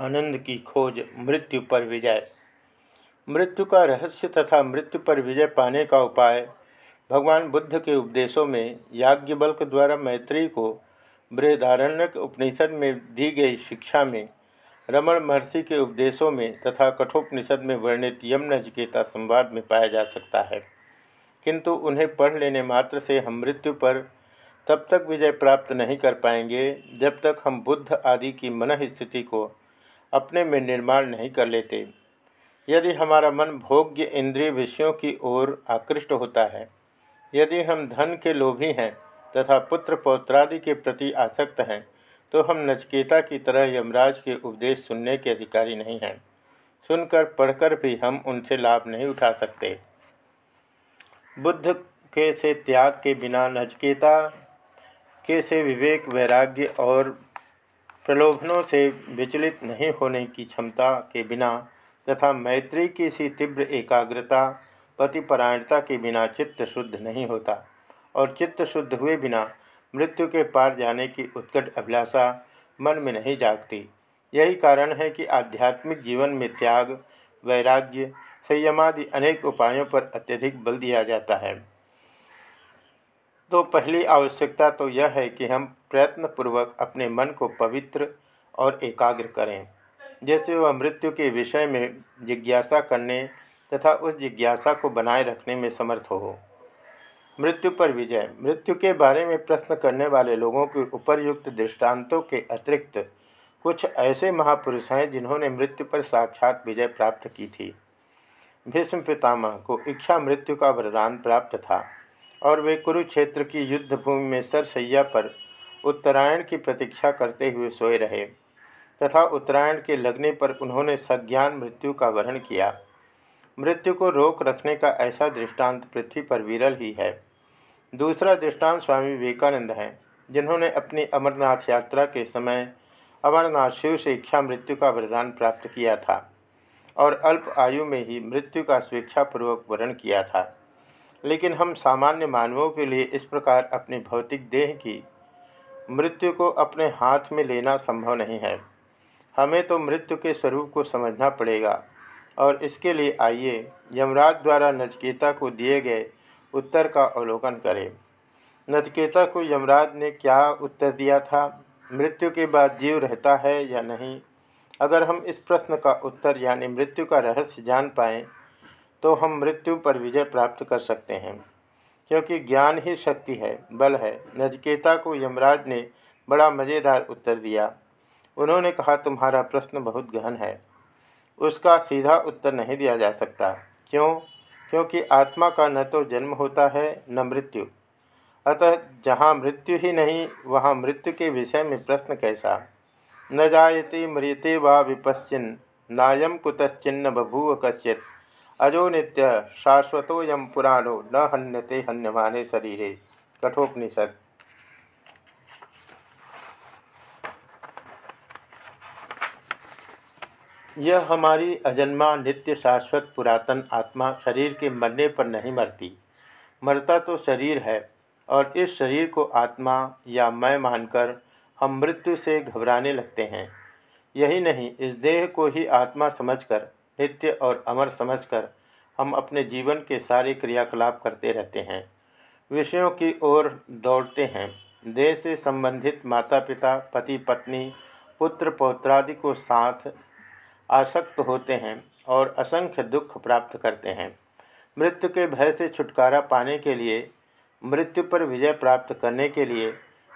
आनंद की खोज मृत्यु पर विजय। मृत्यु का रहस्य तथा मृत्यु पर विजय पाने का उपाय। भगवान बुद्ध के उपदेशों में याज्ञबल्क द्वारा मैत्री को बृहदारण्यक उपनिषद में दी गई शिक्षा में, रमण महर्षि के उपदेशों में तथा कठोपनिषद में वर्णित यम नचिकेता संवाद में पाया जा सकता है। किंतु उन्हें पढ़ लेने मात्र से हम मृत्यु पर तब तक विजय प्राप्त नहीं कर पाएँगे, जब तक हम बुद्ध आदि की मन स्थिति को अपने में निर्माण नहीं कर लेते। यदि हमारा मन भोग्य इंद्रिय विषयों की ओर आकृष्ट होता है, यदि हम धन के लोभी हैं तथा पुत्र पौत्रादि के प्रति आसक्त हैं तो हम नचकेता की तरह यमराज के उपदेश सुनने के अधिकारी नहीं हैं। सुनकर पढ़कर भी हम उनसे लाभ नहीं उठा सकते। बुद्ध के से त्याग के बिना नचकेता के से विवेक, वैराग्य और प्रलोभनों से विचलित नहीं होने की क्षमता के बिना तथा मैत्री की सी तीव्र एकाग्रता, पतिपरायणता के बिना चित्त शुद्ध नहीं होता और चित्त शुद्ध हुए बिना मृत्यु के पार जाने की उत्कट अभिलाषा मन में नहीं जागती। यही कारण है कि आध्यात्मिक जीवन में त्याग, वैराग्य, संयमादि अनेक उपायों पर अत्यधिक बल दिया जाता है। तो पहली आवश्यकता तो यह है कि हम प्रयत्नपूर्वक अपने मन को पवित्र और एकाग्र करें। जैसे वह मृत्यु के विषय में जिज्ञासा करने तथा उस जिज्ञासा को बनाए रखने में समर्थ हो। मृत्यु पर विजय। मृत्यु के बारे में प्रश्न करने वाले लोगों के उपरयुक्त दृष्टांतों के अतिरिक्त कुछ ऐसे महापुरुष हैं जिन्होंने मृत्यु पर साक्षात विजय प्राप्त की थी। भीष्म पितामह को इच्छा मृत्यु का वरदान प्राप्त था। और वे कुरुक्षेत्र की युद्ध भूमि में सरसैया पर उत्तरायण की प्रतीक्षा करते हुए सोए रहे तथा उत्तरायण के लगने पर उन्होंने सज्ञान मृत्यु का वर्ण किया। मृत्यु को रोक रखने का ऐसा दृष्टांत पृथ्वी पर विरल ही है। दूसरा दृष्टांत स्वामी विवेकानंद हैं, जिन्होंने अपनी अमरनाथ यात्रा के समय अमरनाथ शिव से इच्छा मृत्यु का वरदान प्राप्त किया था और अल्प आयु में ही मृत्यु का स्वेच्छापूर्वक वर्ण किया था। लेकिन हम सामान्य मानवों के लिए इस प्रकार अपने भौतिक देह की मृत्यु को अपने हाथ में लेना संभव नहीं है। हमें तो मृत्यु के स्वरूप को समझना पड़ेगा। और इसके लिए आइए यमराज द्वारा नचकेता को दिए गए उत्तर का अवलोकन करें। नचकेता को यमराज ने क्या उत्तर दिया था? मृत्यु के बाद जीव रहता है या नहीं? अगर हम इस प्रश्न का उत्तर यानी मृत्यु का रहस्य जान पाएँ तो हम मृत्यु पर विजय प्राप्त कर सकते हैं। क्योंकि ज्ञान ही शक्ति है, बल है। नजकेता को यमराज ने बड़ा मज़ेदार उत्तर दिया। उन्होंने कहा, तुम्हारा प्रश्न बहुत गहन है। उसका सीधा उत्तर नहीं दिया जा सकता। क्यों? क्योंकि आत्मा का न तो जन्म होता है, न मृत्यु। अतः जहाँ मृत्यु ही नहीं, वहाँ मृत्यु के विषय में प्रश्न कैसा? न जायते मृते व विपश्चिन नायम कुतश्चिन्न बभूव कश्चित। अजो नित्य शाश्वतोयम पुराणो न हन्यते हन्यमाने शरीरे। कठोपनिषद। यह हमारी अजन्मा नित्य शाश्वत पुरातन आत्मा शरीर के मरने पर नहीं मरती। मरता तो शरीर है और इस शरीर को आत्मा या मैं मानकर हम मृत्यु से घबराने लगते हैं। यही नहीं, इस देह को ही आत्मा समझकर नित्य और अमर समझकर हम अपने जीवन के सारे क्रियाकलाप करते रहते हैं। विषयों की ओर दौड़ते हैं। देह से संबंधित माता पिता पति पत्नी पुत्र पौत्रादि को साथ आसक्त होते हैं और असंख्य दुख प्राप्त करते हैं। मृत्यु के भय से छुटकारा पाने के लिए, मृत्यु पर विजय प्राप्त करने के लिए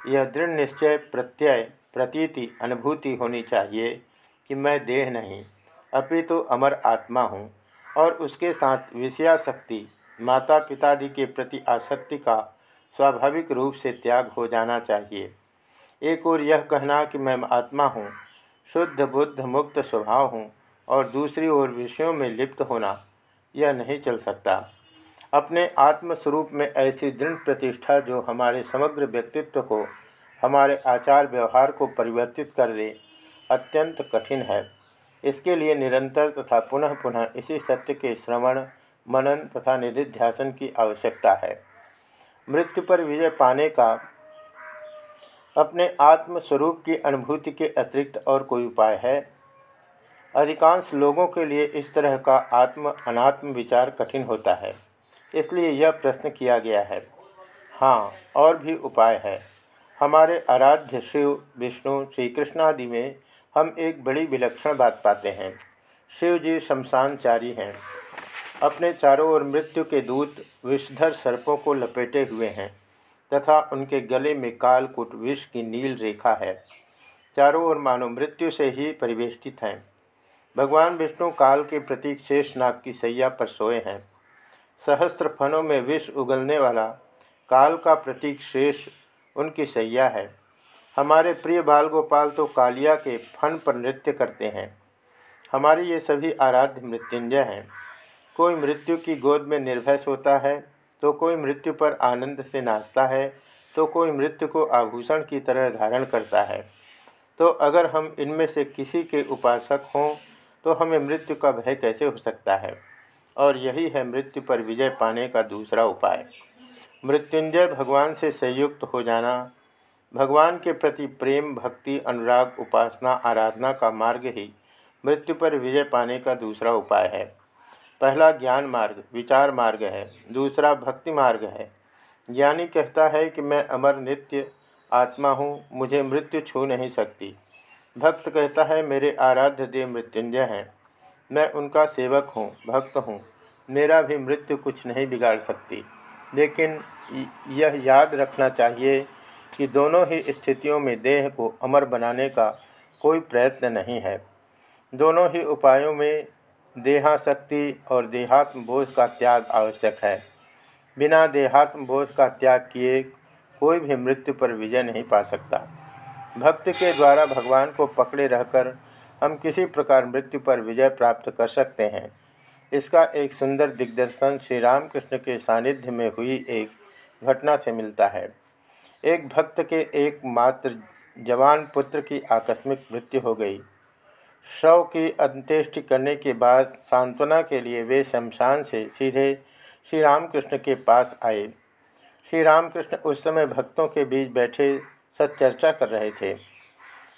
यह दृढ़ निश्चय, प्रत्यय, प्रतीति, अनुभूति होनी चाहिए कि मैं देह नहीं। अपितु तो अमर आत्मा हूँ और उसके साथ विषयाशक्ति माता पितादि के प्रति आसक्ति का स्वाभाविक रूप से त्याग हो जाना चाहिए। एक और यह कहना कि मैं आत्मा हूँ, शुद्ध बुद्ध मुक्त स्वभाव हूँ और दूसरी ओर विषयों में लिप्त होना यह नहीं चल सकता। अपने आत्मस्वरूप में ऐसी दृढ़ प्रतिष्ठा जो हमारे समग्र व्यक्तित्व को, हमारे आचार व्यवहार को परिवर्तित कर दे, अत्यंत कठिन है। इसके लिए निरंतर तथा पुनः पुनः इसी सत्य के श्रवण, मनन तथा निधिध्यासन की आवश्यकता है। मृत्यु पर विजय पाने का अपने आत्मस्वरूप की अनुभूति के अतिरिक्त और कोई उपाय है? अधिकांश लोगों के लिए इस तरह का आत्म अनात्म विचार कठिन होता है, इसलिए यह प्रश्न किया गया है। हाँ और भी उपाय है। हमारे आराध्य शिव, विष्णु श्री कृष्णादि में हम एक बड़ी विलक्षण बात पाते हैं। शिव जी शमशानचारी हैं। अपने चारों ओर मृत्यु के दूत विषधर सर्पों को लपेटे हुए हैं तथा उनके गले में कालकुट विष की नील रेखा है। चारों ओर मानो मृत्यु से ही परिवेष्टित हैं। भगवान विष्णु काल के प्रतीक शेषनाग की सैया पर सोए हैं। सहस्त्र फनों में विष उगलने वाला काल का प्रतीक शेष उनकी सैया है। हमारे प्रिय बाल गोपाल तो कालिया के फन पर नृत्य करते हैं। हमारे ये सभी आराध्य मृत्युंजय हैं। कोई मृत्यु की गोद में निर्भय सोता है तो कोई मृत्यु पर आनंद से नाचता है तो कोई मृत्यु को आभूषण की तरह धारण करता है। तो अगर हम इनमें से किसी के उपासक हों तो हमें मृत्यु का भय कैसे हो सकता है? और यही है मृत्यु पर विजय पाने का दूसरा उपाय। मृत्युंजय भगवान से संयुक्त हो जाना भगवान के प्रति प्रेम, भक्ति, अनुराग, उपासना, आराधना का मार्ग ही मृत्यु पर विजय पाने का दूसरा उपाय है। पहला ज्ञान मार्ग, विचार मार्ग है। दूसरा भक्ति मार्ग है। ज्ञानी कहता है कि मैं अमर नित्य आत्मा हूँ, मुझे मृत्यु छू नहीं सकती। भक्त कहता है, मेरे आराध्य देव मृत्युंजय हैं। मैं उनका सेवक हूँ, भक्त हूँ। मेरा भी मृत्यु कुछ नहीं बिगाड़ सकती। लेकिन यह याद रखना चाहिए कि दोनों ही स्थितियों में देह को अमर बनाने का कोई प्रयत्न नहीं है। दोनों ही उपायों में देहाशक्ति और देहात्म बोध का त्याग आवश्यक है। बिना देहात्म बोध का त्याग किए कोई भी मृत्यु पर विजय नहीं पा सकता। भक्त के द्वारा भगवान को पकड़े रहकर हम किसी प्रकार मृत्यु पर विजय प्राप्त कर सकते हैं। इसका एक सुंदर दिग्दर्शन श्री रामकृष्ण के सानिध्य में हुई एक घटना से मिलता है। एक भक्त के एकमात्र जवान पुत्र की आकस्मिक मृत्यु हो गई। शव की अंत्येष्टि करने के बाद सांत्वना के लिए वे शमशान से सीधे श्री रामकृष्ण के पास आए। श्री रामकृष्ण उस समय भक्तों के बीच बैठे सच्चर्चा कर रहे थे।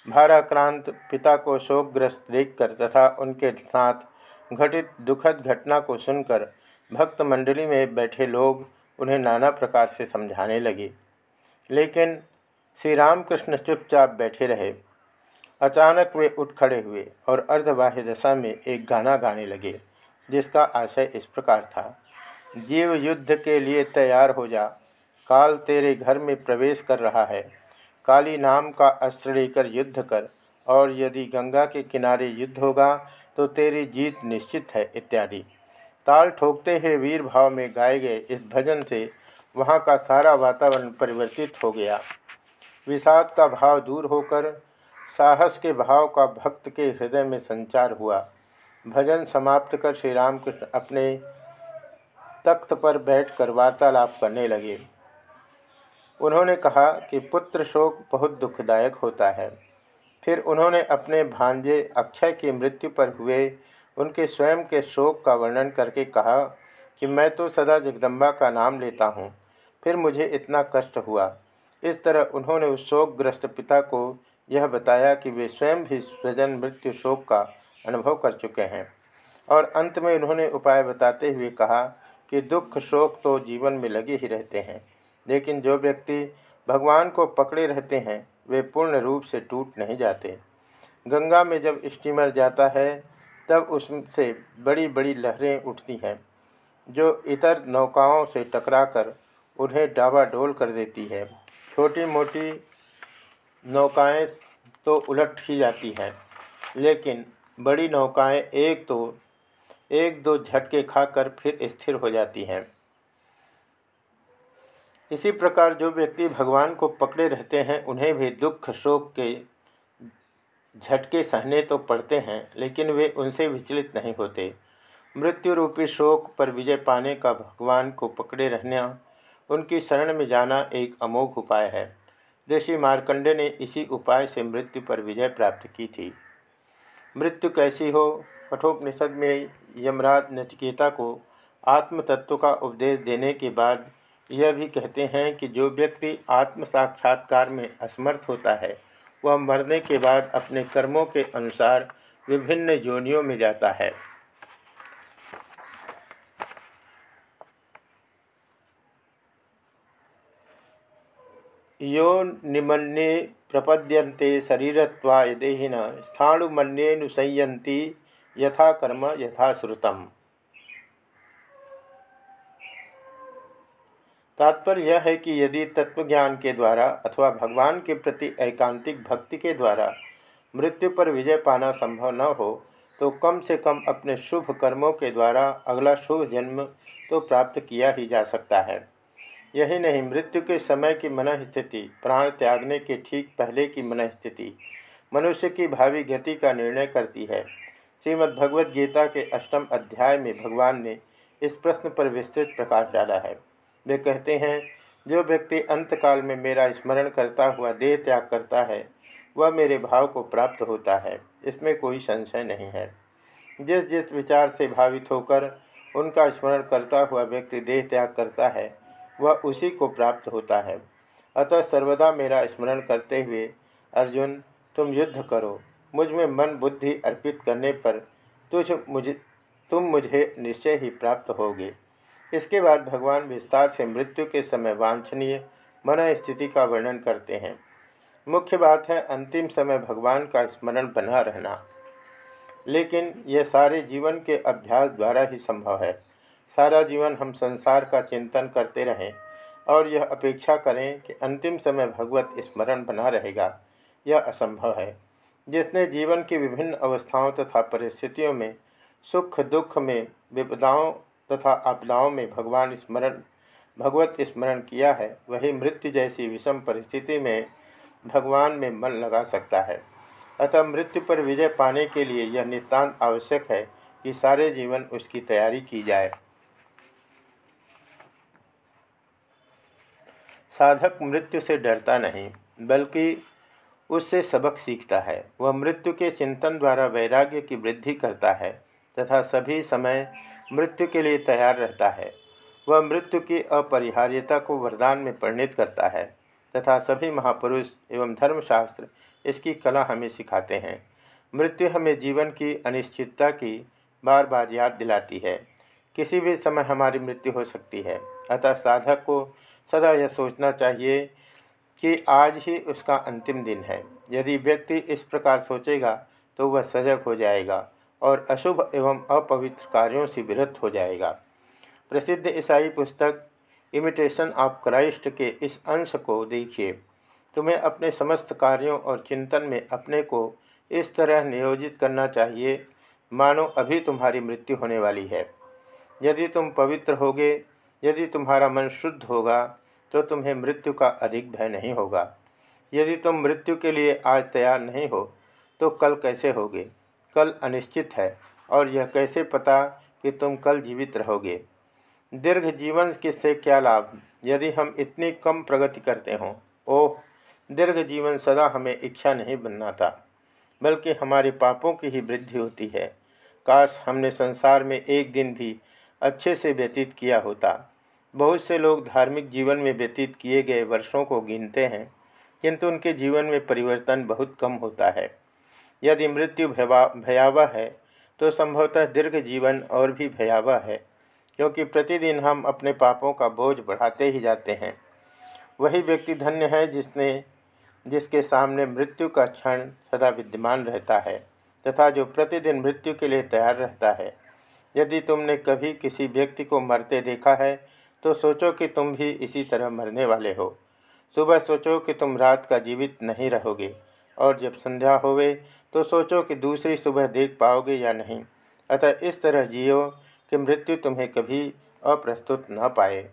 भाराक्रांत पिता को शोकग्रस्त देखकर तथा उनके साथ घटित दुखद घटना को सुनकर भक्त मंडली में बैठे लोग उन्हें नाना प्रकार से समझाने लगे। लेकिन श्री रामकृष्ण चुपचाप बैठे रहे। अचानक वे उठ खड़े हुए और अर्धबाह्य दशा में एक गाना गाने लगे, जिसका आशय इस प्रकार था, जीव युद्ध के लिए तैयार हो जा। काल तेरे घर में प्रवेश कर रहा है। काली नाम का अस्त्र लेकर युद्ध कर, और यदि गंगा के किनारे युद्ध होगा तो तेरी जीत निश्चित है, इत्यादि। ताल ठोकते हुए वीर भाव में गाए गए इस भजन से वहाँ का सारा वातावरण परिवर्तित हो गया। विषाद का भाव दूर होकर, साहस के भाव का भक्त के हृदय में संचार हुआ। भजन समाप्त कर श्री रामकृष्ण अपने तख्त पर बैठकर वार्तालाप करने लगे। उन्होंने कहा कि पुत्र शोक बहुत दुखदायक होता है। फिर उन्होंने अपने भांजे अक्षय की मृत्यु पर हुए उनके स्वयं के शोक का वर्णन करके कहा कि मैं तो सदा जगदम्बा का नाम लेता हूँ, फिर मुझे इतना कष्ट हुआ। इस तरह उन्होंने उस शोकग्रस्त पिता को यह बताया कि वे स्वयं भी स्वजन मृत्यु शोक का अनुभव कर चुके हैं। और अंत में उन्होंने उपाय बताते हुए कहा कि दुख शोक तो जीवन में लगे ही रहते हैं, लेकिन जो व्यक्ति भगवान को पकड़े रहते हैं, वे पूर्ण रूप से टूट नहीं जाते। गंगा में जब स्टीमर जाता है, तब उससे बड़ी बड़ी लहरें उठती हैं। जो इतर नौकाओं से टकराकर उन्हें डाबाडोल कर देती है। छोटी मोटी नौकाएँ तो उलट ही जाती हैं, लेकिन बड़ी नौकाएँ एक तो एक दो झटके खाकर फिर स्थिर हो जाती हैं। इसी प्रकार जो व्यक्ति भगवान को पकड़े रहते हैं, उन्हें भी दुख शोक के झटके सहने तो पड़ते हैं, लेकिन वे उनसे विचलित नहीं होते। मृत्यु रूपी शोक पर विजय पाने का भगवान को पकड़े रहना, उनकी शरण में जाना एक अमोघ उपाय है। ऋषि मार्कंडे ने इसी उपाय से मृत्यु पर विजय प्राप्त की थी। मृत्यु कैसी हो? कठोपनिषद में यमराज नचिकेता को आत्म तत्व का उपदेश देने के बाद यह भी कहते हैं कि जो व्यक्ति आत्म साक्षात्कार में असमर्थ होता है, वह मरने के बाद अपने कर्मों के अनुसार विभिन्न योनियों में जाता है। यो निमन्ये प्रपद्यन्ते शरीरत्वाय देहिन स्थाणुमन्येनुसंयन्ति यथा कर्म यथा श्रुतम तात्पर्य यह है कि यदि तत्वज्ञान के द्वारा अथवा भगवान के प्रति एकांतिक भक्ति के द्वारा मृत्यु पर विजय पाना संभव न हो तो कम से कम अपने शुभ कर्मों के द्वारा अगला शुभ जन्म तो प्राप्त किया ही जा सकता है। यही नहीं, मृत्यु के समय की मन स्थिति प्राण त्यागने के ठीक पहले की मन स्थिति मनुष्य की भावी गति का निर्णय करती है। श्रीमद्भगवद गीता के अष्टम अध्याय में भगवान ने इस प्रश्न पर विस्तृत प्रकाश डाला है। वे कहते हैं, जो व्यक्ति अंतकाल में मेरा स्मरण करता हुआ देह त्याग करता है, वह मेरे भाव को प्राप्त होता है, इसमें कोई संशय नहीं है। जिस जिस विचार से भावित होकर उनका स्मरण करता हुआ व्यक्ति देह त्याग करता है वह उसी को प्राप्त होता है। अतः सर्वदा मेरा स्मरण करते हुए, अर्जुन, तुम युद्ध करो। मुझमें मन बुद्धि अर्पित करने पर तुझ मुझे, तुम मुझे निश्चय ही प्राप्त होगे। इसके बाद भगवान विस्तार से मृत्यु के समय वांछनीय मन स्थिति का वर्णन करते हैं। मुख्य बात है, अंतिम समय भगवान का स्मरण बना रहना। लेकिन यह सारे जीवन के अभ्यास द्वारा ही संभव है। सारा जीवन हम संसार का चिंतन करते रहें और यह अपेक्षा करें कि अंतिम समय भगवत स्मरण बना रहेगा। यह असंभव है। जिसने जीवन की विभिन्न अवस्थाओं तथा परिस्थितियों में सुख, दुख में विपदाओं तथा आपदाओं में भगवान स्मरण, भगवत स्मरण किया है, वही मृत्यु जैसी विषम परिस्थिति में भगवान में मन लगा सकता है। अतः मृत्यु पर विजय पाने के लिए यह नितांत आवश्यक है कि सारे जीवन उसकी तैयारी की जाए। साधक मृत्यु से डरता नहीं, बल्कि उससे सबक सीखता है। वह मृत्यु के चिंतन द्वारा वैराग्य की वृद्धि करता है तथा सभी समय मृत्यु के लिए तैयार रहता है। वह मृत्यु की अपरिहार्यता को वरदान में परिणित करता है तथा सभी महापुरुष एवं धर्मशास्त्र इसकी कला हमें सिखाते हैं। मृत्यु हमें जीवन की अनिश्चितता की बार बार याद दिलाती है। किसी भी समय हमारी मृत्यु हो सकती है, अतः साधक को सदा यह सोचना चाहिए कि आज ही उसका अंतिम दिन है। यदि व्यक्ति इस प्रकार सोचेगा तो वह सजग हो जाएगा और अशुभ एवं अपवित्र कार्यों से विरत हो जाएगा। प्रसिद्ध ईसाई पुस्तक, इमिटेशन ऑफ़ क्राइस्ट के इस अंश को देखिए। तुम्हें अपने समस्त कार्यों और चिंतन में अपने को इस तरह नियोजित करना चाहिए, मानो अभी तुम्हारी मृत्यु होने वाली है। यदि तुम पवित्र होगे यदि तुम्हारा मन शुद्ध होगा तो तुम्हें मृत्यु का अधिक भय नहीं होगा। यदि तुम मृत्यु के लिए आज तैयार नहीं हो तो कल कैसे होगे? कल अनिश्चित है, और यह कैसे पता कि तुम कल जीवित रहोगे? दीर्घ जीवन किससे क्या लाभ? यदि हम इतनी कम प्रगति करते हों, ओह, दीर्घ जीवन सदा हमें इच्छा नहीं बनना था, बल्कि हमारे पापों की ही वृद्धि होती है। काश हमने संसार में एक दिन भी अच्छे से व्यतीत किया होता। बहुत से लोग धार्मिक जीवन में व्यतीत किए गए वर्षों को गिनते हैं, किंतु उनके जीवन में परिवर्तन बहुत कम होता है। यदि मृत्यु भयावह है तो संभवतः दीर्घ जीवन और भी भयावह है, क्योंकि प्रतिदिन हम अपने पापों का बोझ बढ़ाते ही जाते हैं। वही व्यक्ति धन्य है जिसने, जिसके सामने मृत्यु का क्षण सदा विद्यमान रहता है, तथा जो प्रतिदिन मृत्यु के लिए तैयार रहता है। यदि तुमने कभी किसी व्यक्ति को मरते देखा है तो सोचो कि तुम भी इसी तरह मरने वाले हो। सुबह सोचो कि तुम रात का जीवित नहीं रहोगे, और जब संध्या होवे तो सोचो कि दूसरी सुबह देख पाओगे या नहीं। अतः इस तरह जियो कि मृत्यु तुम्हें कभी अप्रस्तुत न पाए।